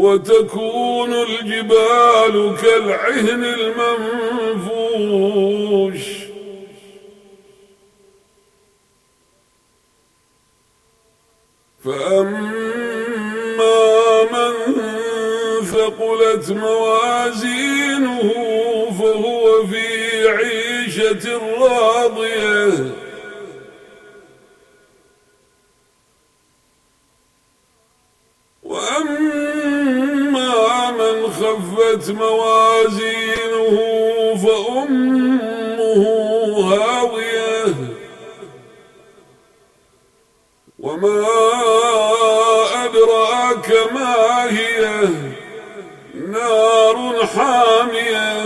وتكون الجبال كالعهن المنفوش. فأما من ثقلت موازينه فهو في عيشة راضية. خفت موازينه فأمه هاوية. وما أدراك ما هي؟ نار حامية.